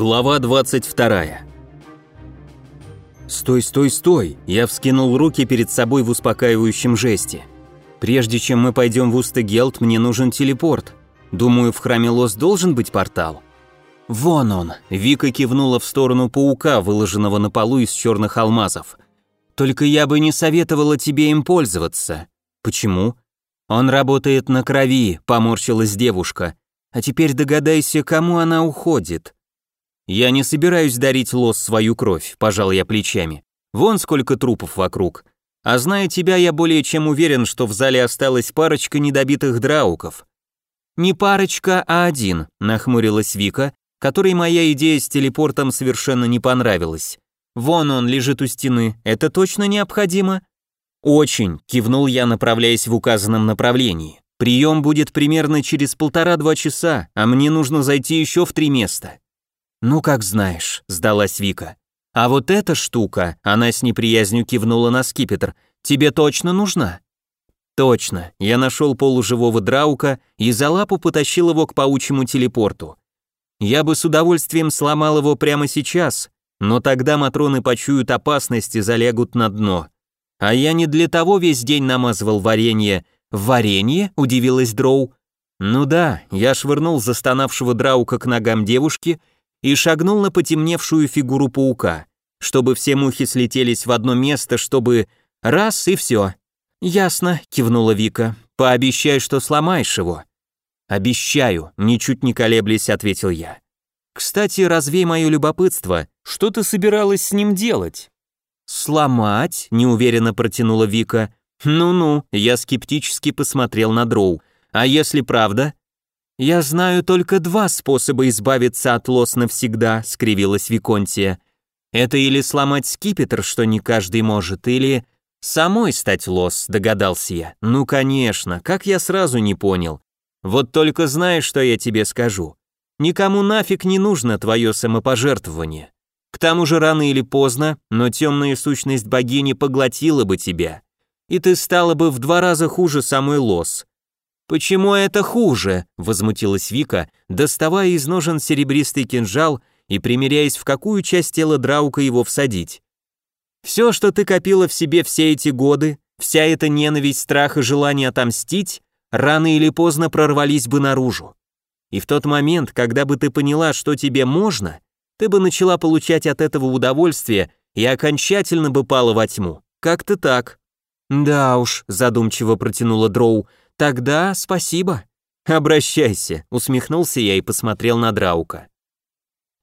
Глава 22. «Стой, стой, стой!» Я вскинул руки перед собой в успокаивающем жесте. «Прежде чем мы пойдем в Устегелт, мне нужен телепорт. Думаю, в храме Лос должен быть портал». «Вон он!» Вика кивнула в сторону паука, выложенного на полу из черных алмазов. «Только я бы не советовала тебе им пользоваться». «Почему?» «Он работает на крови», — поморщилась девушка. «А теперь догадайся, кому она уходит». «Я не собираюсь дарить лос свою кровь», – пожал я плечами. «Вон сколько трупов вокруг. А зная тебя, я более чем уверен, что в зале осталась парочка недобитых драуков». «Не парочка, а один», – нахмурилась Вика, которой моя идея с телепортом совершенно не понравилась. «Вон он лежит у стены, это точно необходимо?» «Очень», – кивнул я, направляясь в указанном направлении. «Прием будет примерно через полтора-два часа, а мне нужно зайти еще в три места». «Ну, как знаешь», — сдалась Вика. «А вот эта штука», — она с неприязнью кивнула на скипетр, «тебе точно нужна?» «Точно». Я нашел полуживого драука и за лапу потащил его к паучьему телепорту. Я бы с удовольствием сломал его прямо сейчас, но тогда матроны почуют опасность и залегут на дно. А я не для того весь день намазывал варенье. «Варенье?» – удивилась Дроу. «Ну да, я швырнул застонавшего драука к ногам девушки и шагнул на потемневшую фигуру паука, чтобы все мухи слетелись в одно место, чтобы раз и все. «Ясно», — кивнула Вика, — «пообещай, что сломаешь его». «Обещаю», — ничуть не колеблясь, ответил я. «Кстати, развей мое любопытство, что ты собиралась с ним делать?» «Сломать?» — неуверенно протянула Вика. «Ну-ну», — я скептически посмотрел на Дроу. «А если правда?» «Я знаю только два способа избавиться от лос навсегда», — скривилась Виконтия. «Это или сломать скипетр, что не каждый может, или...» «Самой стать лос», — догадался я. «Ну, конечно, как я сразу не понял. Вот только знаешь, что я тебе скажу. Никому нафиг не нужно твое самопожертвование. К тому же рано или поздно, но темная сущность богини поглотила бы тебя. И ты стала бы в два раза хуже самой лос. «Почему это хуже?» – возмутилась Вика, доставая из ножен серебристый кинжал и примеряясь, в какую часть тела Драука его всадить. «Все, что ты копила в себе все эти годы, вся эта ненависть, страх и желание отомстить, рано или поздно прорвались бы наружу. И в тот момент, когда бы ты поняла, что тебе можно, ты бы начала получать от этого удовольствие и окончательно бы пала во тьму. Как-то так». «Да уж», – задумчиво протянула Дроу, – «Тогда спасибо». «Обращайся», — усмехнулся я и посмотрел на Драука.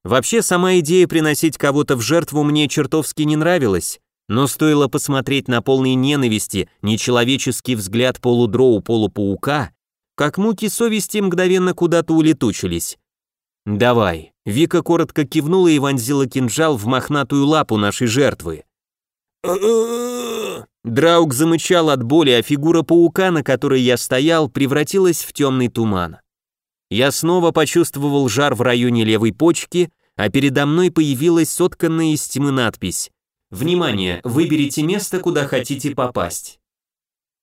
Вообще, сама идея приносить кого-то в жертву мне чертовски не нравилась, но стоило посмотреть на полный ненависти нечеловеческий взгляд полудроу-полупаука, как муки совести мгновенно куда-то улетучились. «Давай». Вика коротко кивнула и вонзила кинжал в мохнатую лапу нашей жертвы. Драук замычал от боли, а фигура паука, на которой я стоял, превратилась в темный туман. Я снова почувствовал жар в районе левой почки, а передо мной появилась сотканная из тьмы надпись «Внимание! Выберите место, куда хотите попасть».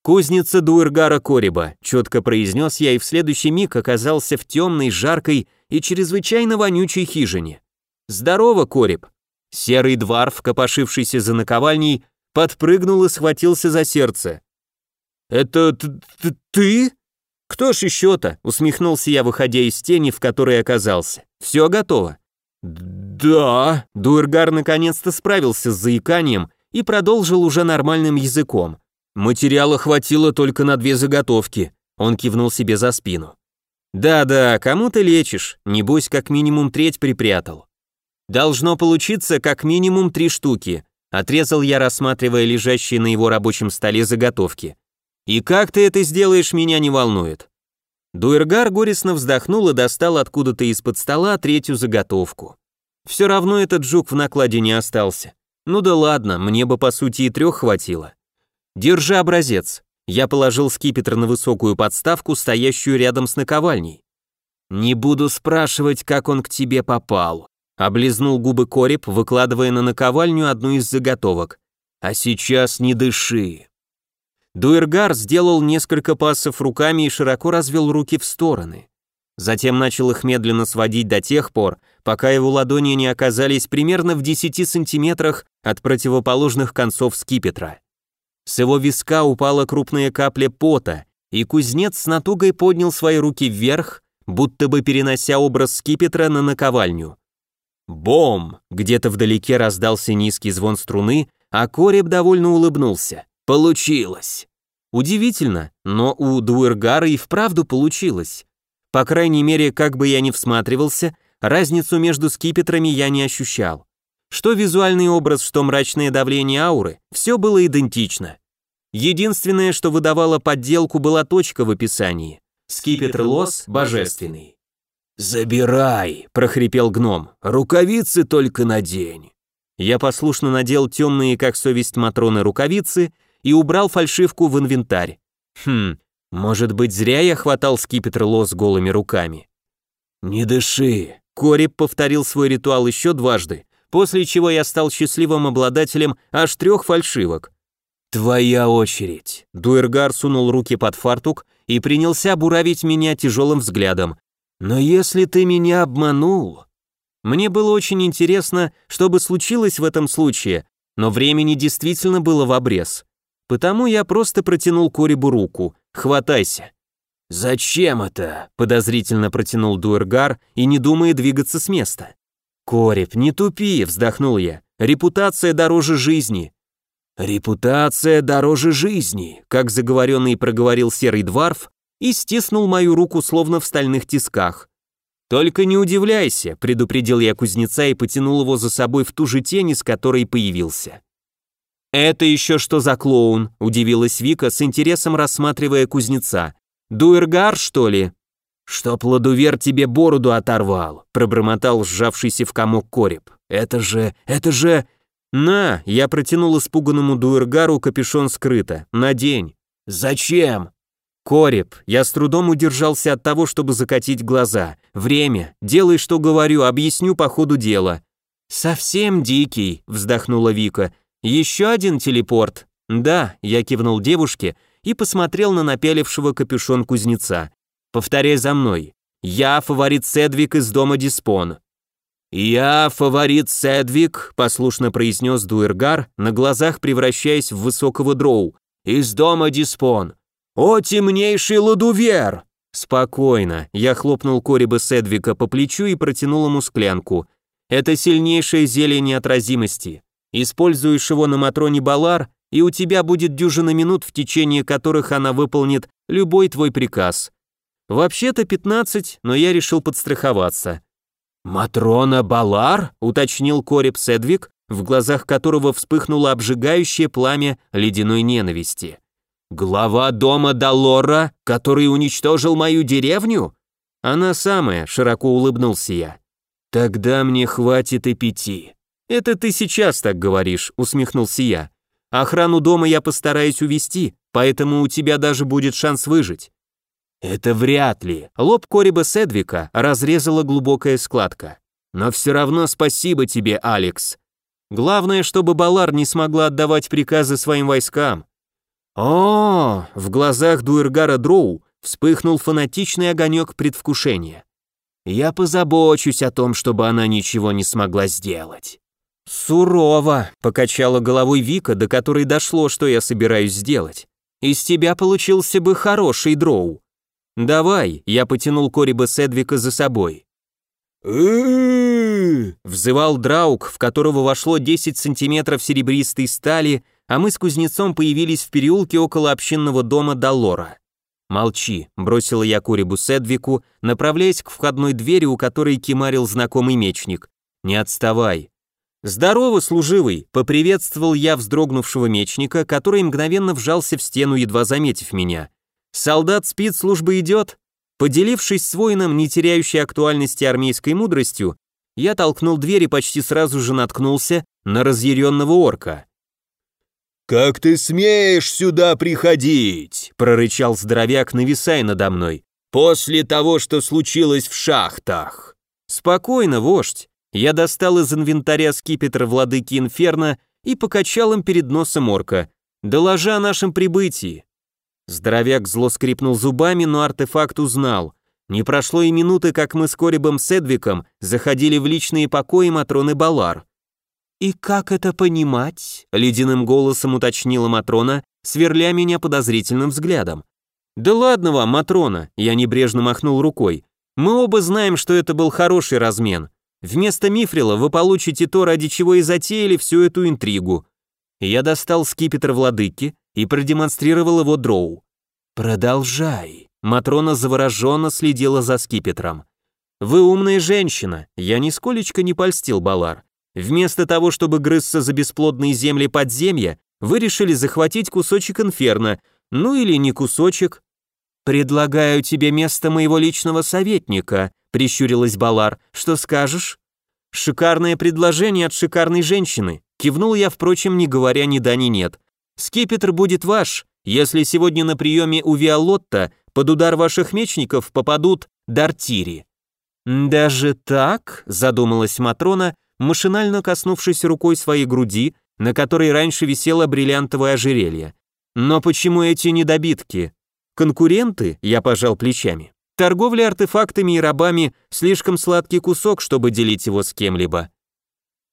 «Кузница Дуэргара Кориба», — четко произнес я и в следующий миг оказался в темной, жаркой и чрезвычайно вонючей хижине. «Здорово, Кориб!» Серый дварф, копошившийся за наковальней, подпрыгнул и схватился за сердце. «Это ты?» «Кто ж еще-то?» — усмехнулся я, выходя из тени, в которой оказался. «Все готово?» «Да». Дуэргар наконец-то справился с заиканием и продолжил уже нормальным языком. «Материала хватило только на две заготовки», — он кивнул себе за спину. «Да-да, кому ты лечишь? Небось, как минимум треть припрятал». «Должно получиться как минимум три штуки», Отрезал я, рассматривая лежащие на его рабочем столе заготовки. «И как ты это сделаешь, меня не волнует». Дуэргар горестно вздохнул и достал откуда-то из-под стола третью заготовку. Все равно этот жук в накладе не остался. Ну да ладно, мне бы по сути и трех хватило. Держи образец. Я положил скипетр на высокую подставку, стоящую рядом с наковальней. Не буду спрашивать, как он к тебе попал. Облизнул губы Кореп, выкладывая на наковальню одну из заготовок. «А сейчас не дыши». Дуэргар сделал несколько пассов руками и широко развел руки в стороны. Затем начал их медленно сводить до тех пор, пока его ладони не оказались примерно в 10 сантиметрах от противоположных концов скипетра. С его виска упала крупная капля пота, и кузнец с натугой поднял свои руки вверх, будто бы перенося образ скипетра на наковальню. Бом! Где-то вдалеке раздался низкий звон струны, а Кореб довольно улыбнулся. Получилось! Удивительно, но у Дуэргара и вправду получилось. По крайней мере, как бы я ни всматривался, разницу между скипетрами я не ощущал. Что визуальный образ, что мрачное давление ауры, все было идентично. Единственное, что выдавало подделку, была точка в описании. Скипетр лос божественный. «Забирай!» – прохрипел гном. «Рукавицы только надень!» Я послушно надел темные, как совесть Матроны, рукавицы и убрал фальшивку в инвентарь. Хм, может быть, зря я хватал скипетр лос голыми руками. «Не дыши!» Кориб повторил свой ритуал еще дважды, после чего я стал счастливым обладателем аж трех фальшивок. «Твоя очередь!» Дуэргар сунул руки под фартук и принялся буравить меня тяжелым взглядом. Но если ты меня обманул... Мне было очень интересно, что бы случилось в этом случае, но времени действительно было в обрез. Потому я просто протянул Корибу руку. «Хватайся». «Зачем это?» – подозрительно протянул Дуэргар и не думая двигаться с места. «Кореб, не тупи», – вздохнул я. «Репутация дороже жизни». «Репутация дороже жизни», – как заговоренный проговорил серый дворф, и стиснул мою руку словно в стальных тисках. «Только не удивляйся», — предупредил я кузнеца и потянул его за собой в ту же тень, из которой появился. «Это еще что за клоун?» — удивилась Вика, с интересом рассматривая кузнеца. «Дуэргар, что ли?» «Чтоб ладувер тебе бороду оторвал», — пробормотал сжавшийся в комок кореб. «Это же... это же...» «На!» — я протянул испуганному Дуэргару капюшон скрыто. «Надень». «Зачем?» Кореп, я с трудом удержался от того, чтобы закатить глаза. Время. Делай, что говорю, объясню по ходу дела. Совсем дикий, вздохнула Вика. Еще один телепорт. Да, я кивнул девушке и посмотрел на напялившего капюшон кузнеца. Повторяй за мной. Я фаворит Седвик из дома Диспон. «Я фаворит Седвик», — послушно произнес Дуэргар, на глазах превращаясь в высокого дроу, «из дома Диспон. «О, темнейший ладувер!» «Спокойно», я хлопнул Кориба Седвика по плечу и протянул ему склянку. «Это сильнейшее зелье неотразимости. Используешь его на Матроне Балар, и у тебя будет дюжина минут, в течение которых она выполнит любой твой приказ. Вообще-то 15, но я решил подстраховаться». «Матрона Балар?» — уточнил Кориб Седвик, в глазах которого вспыхнуло обжигающее пламя ледяной ненависти. «Глава дома Далора, который уничтожил мою деревню?» «Она самая», — широко улыбнулся я. «Тогда мне хватит и пяти». «Это ты сейчас так говоришь», — усмехнулся я. «Охрану дома я постараюсь увести, поэтому у тебя даже будет шанс выжить». «Это вряд ли». Лоб Кориба Седвика разрезала глубокая складка. «Но все равно спасибо тебе, Алекс. Главное, чтобы Балар не смогла отдавать приказы своим войскам. О, в глазах Дуэргара Дроу вспыхнул фанатичный огонек предвкушения. Я позабочусь о том, чтобы она ничего не смогла сделать. Сурово, покачала головой Вика, до которой дошло, что я собираюсь сделать. Из тебя получился бы хороший дроу. Давай, я потянул Кориба Седвика за собой. Взывал Драук, в которого вошло 10 сантиметров серебристой стали а мы с кузнецом появились в переулке около общинного дома Далора. «Молчи», — бросила я Курибу Седвику, направляясь к входной двери, у которой кемарил знакомый мечник. «Не отставай». «Здорово, служивый!» — поприветствовал я вздрогнувшего мечника, который мгновенно вжался в стену, едва заметив меня. «Солдат спит, служба идет?» Поделившись с воином, не теряющей актуальности армейской мудростью, я толкнул дверь и почти сразу же наткнулся на разъяренного орка. «Как ты смеешь сюда приходить?» — прорычал здоровяк, нависая надо мной. «После того, что случилось в шахтах». «Спокойно, вождь». Я достал из инвентаря скипетр владыки Инферно и покачал им перед носом орка. «Доложи о нашем прибытии». Здоровяк зло скрипнул зубами, но артефакт узнал. Не прошло и минуты, как мы с Корибом Седвиком заходили в личные покои Матроны Балар. «И как это понимать?» — ледяным голосом уточнила Матрона, сверля меня подозрительным взглядом. «Да ладно вам, Матрона!» — я небрежно махнул рукой. «Мы оба знаем, что это был хороший размен. Вместо мифрила вы получите то, ради чего и затеяли всю эту интригу». Я достал скипетр владыки и продемонстрировал его дроу. «Продолжай». Матрона завороженно следила за скипетром. «Вы умная женщина», я нисколечко не польстил Балар. Вместо того, чтобы грызться за бесплодные земли подземья, вы решили захватить кусочек инферно, ну или не кусочек. «Предлагаю тебе место моего личного советника», прищурилась Балар. «Что скажешь?» «Шикарное предложение от шикарной женщины», кивнул я, впрочем, не говоря ни да ни нет. «Скипетр будет ваш, если сегодня на приеме у Виолотта под удар ваших мечников попадут Дартири». «Даже так?» – задумалась Матрона, машинально коснувшись рукой своей груди, на которой раньше висело бриллиантовое ожерелье. «Но почему эти недобитки? Конкуренты?» – я пожал плечами. Торговля артефактами и рабами – слишком сладкий кусок, чтобы делить его с кем-либо.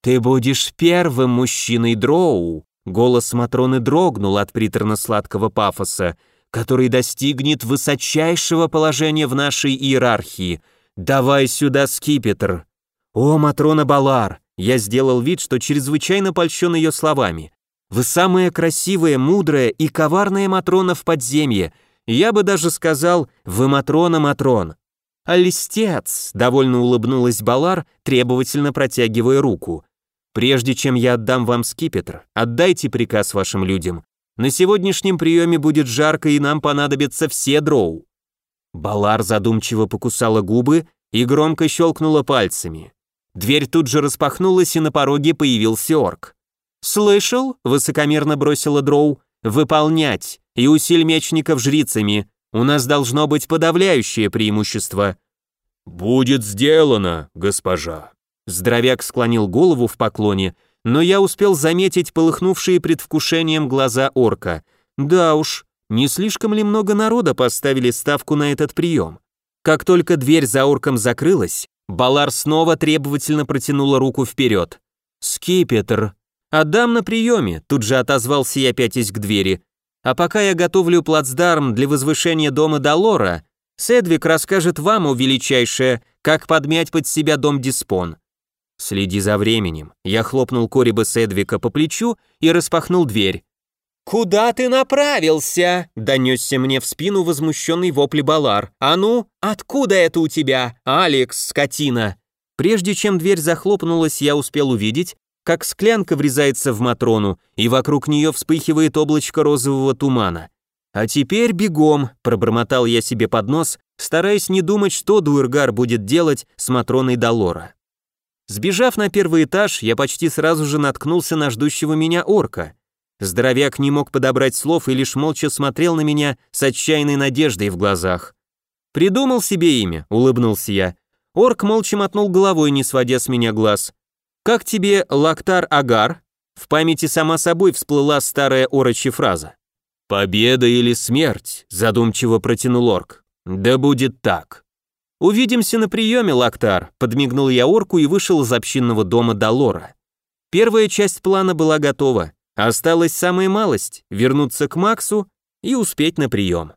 «Ты будешь первым мужчиной Дроу», – голос Матроны дрогнул от приторно-сладкого пафоса, который достигнет высочайшего положения в нашей иерархии. «Давай сюда скипетр». «О, Матрона Балар!» Я сделал вид, что чрезвычайно польщен ее словами. «Вы самая красивая, мудрая и коварная Матрона в подземье, я бы даже сказал, вы Матрона Матрон. А листец, довольно улыбнулась Балар, требовательно протягивая руку. Прежде чем я отдам вам скипетр, отдайте приказ вашим людям. На сегодняшнем приеме будет жарко, и нам понадобятся все дроу. Балар задумчиво покусала губы и громко щелкнула пальцами. Дверь тут же распахнулась, и на пороге появился орк. «Слышал?» — высокомерно бросила Дроу. «Выполнять!» и усиль мечников жрицами. У нас должно быть подавляющее преимущество». «Будет сделано, госпожа». Здоровяк склонил голову в поклоне, но я успел заметить полыхнувшие предвкушением глаза орка. Да уж, не слишком ли много народа поставили ставку на этот прием? Как только дверь за орком закрылась, Балар снова требовательно протянула руку вперед. «Скипетр!» «Отдам на приеме», тут же отозвался я пятясь к двери. А пока я готовлю плацдарм для возвышения дома Долора, Седвик расскажет вам, о величайшее, как подмять под себя дом Диспон. Следи за временем. Я хлопнул Кориба Седвика по плечу и распахнул дверь. «Куда ты направился?» — донесся мне в спину возмущенный вопли Балар. «А ну, откуда это у тебя, Алекс, скотина?» Прежде чем дверь захлопнулась, я успел увидеть, как склянка врезается в Матрону, и вокруг нее вспыхивает облачко розового тумана. «А теперь бегом», — пробормотал я себе под нос, стараясь не думать, что Дуэргар будет делать с Матроной Долора. Сбежав на первый этаж, я почти сразу же наткнулся на ждущего меня орка. Здоровяк не мог подобрать слов и лишь молча смотрел на меня с отчаянной надеждой в глазах. «Придумал себе имя», — улыбнулся я. Орк молча мотнул головой, не сводя с меня глаз. «Как тебе Лактар Агар?» В памяти сама собой всплыла старая орочья фраза. «Победа или смерть?» – задумчиво протянул орк. «Да будет так». «Увидимся на приеме, Лактар», – подмигнул я орку и вышел из общинного дома до Лора. Первая часть плана была готова. Осталась самая малость – вернуться к Максу и успеть на прием.